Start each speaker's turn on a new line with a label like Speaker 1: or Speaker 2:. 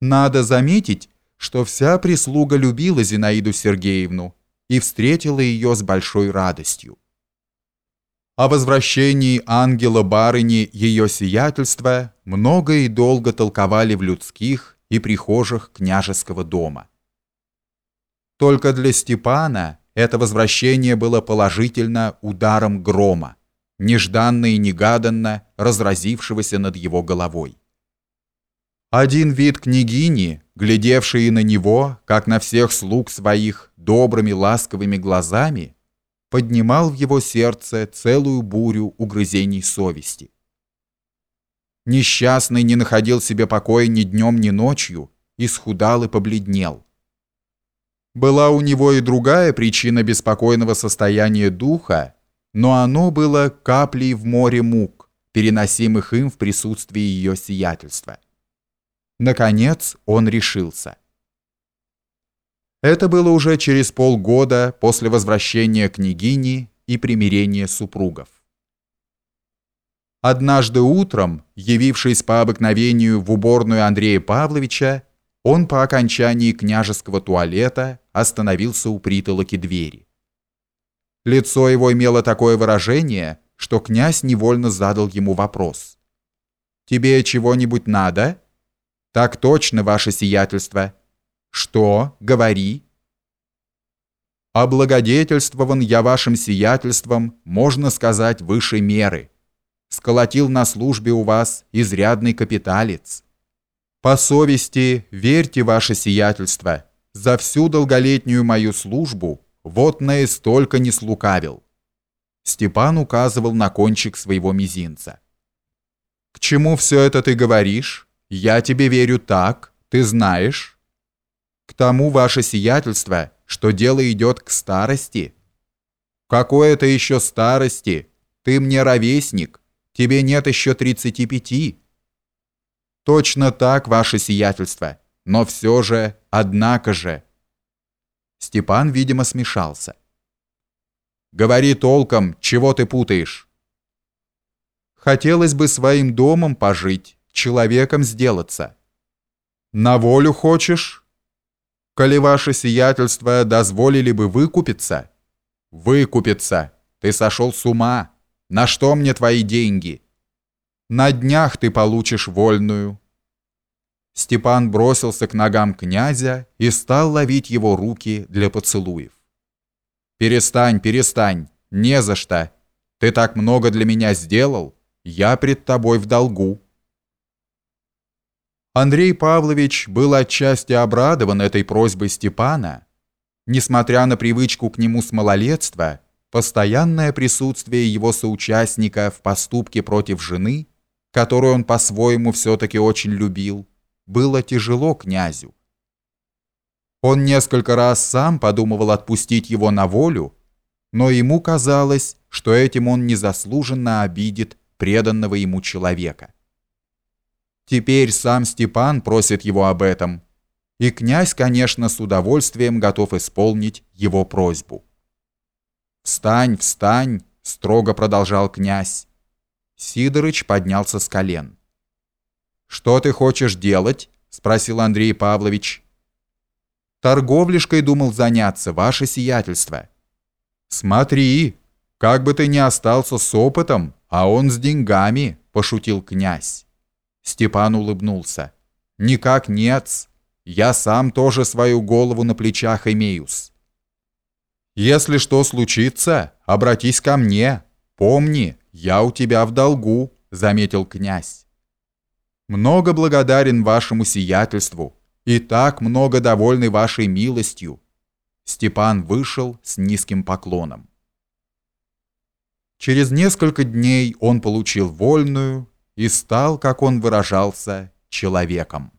Speaker 1: Надо заметить, что вся прислуга любила Зинаиду Сергеевну и встретила ее с большой радостью. О возвращении ангела-барыни ее сиятельства много и долго толковали в людских и прихожих княжеского дома. Только для Степана это возвращение было положительно ударом грома, нежданно и негаданно разразившегося над его головой. Один вид княгини, глядевшей на него, как на всех слуг своих, добрыми ласковыми глазами, поднимал в его сердце целую бурю угрызений совести. Несчастный не находил себе покоя ни днем, ни ночью, исхудал и побледнел. Была у него и другая причина беспокойного состояния духа, но оно было каплей в море мук, переносимых им в присутствии ее сиятельства. Наконец он решился. Это было уже через полгода после возвращения княгини и примирения супругов. Однажды утром, явившись по обыкновению в уборную Андрея Павловича, он по окончании княжеского туалета остановился у притолоки двери. Лицо его имело такое выражение, что князь невольно задал ему вопрос. «Тебе чего-нибудь надо?» «Так точно, ваше сиятельство». «Что? Говори». «Облагодетельствован я вашим сиятельством, можно сказать, выше меры. Сколотил на службе у вас изрядный капиталец. По совести, верьте, ваше сиятельство, за всю долголетнюю мою службу вот на и столько не слукавил». Степан указывал на кончик своего мизинца. «К чему все это ты говоришь?» Я тебе верю так, ты знаешь. К тому ваше сиятельство, что дело идет к старости. Какой это еще старости? Ты мне ровесник, тебе нет еще тридцати пяти. Точно так, ваше сиятельство, но все же, однако же. Степан, видимо, смешался. Говори толком, чего ты путаешь? Хотелось бы своим домом пожить человеком сделаться. На волю хочешь? Коли ваше сиятельство дозволили бы выкупиться? Выкупиться. Ты сошел с ума. На что мне твои деньги? На днях ты получишь вольную. Степан бросился к ногам князя и стал ловить его руки для поцелуев. «Перестань, перестань, не за что. Ты так много для меня сделал, я пред тобой в долгу». Андрей Павлович был отчасти обрадован этой просьбой Степана. Несмотря на привычку к нему с малолетства, постоянное присутствие его соучастника в поступке против жены, которую он по-своему все-таки очень любил, было тяжело князю. Он несколько раз сам подумывал отпустить его на волю, но ему казалось, что этим он незаслуженно обидит преданного ему человека. Теперь сам Степан просит его об этом, и князь, конечно, с удовольствием готов исполнить его просьбу. «Встань, встань!» — строго продолжал князь. Сидорыч поднялся с колен. «Что ты хочешь делать?» — спросил Андрей Павлович. «Торговлишкой думал заняться, ваше сиятельство». «Смотри, как бы ты ни остался с опытом, а он с деньгами», — пошутил князь. Степан улыбнулся. «Никак нет. Я сам тоже свою голову на плечах имеюсь. Если что случится, обратись ко мне. Помни, я у тебя в долгу», — заметил князь. «Много благодарен вашему сиятельству и так много довольный вашей милостью». Степан вышел с низким поклоном. Через несколько дней он получил вольную и стал, как он выражался, человеком.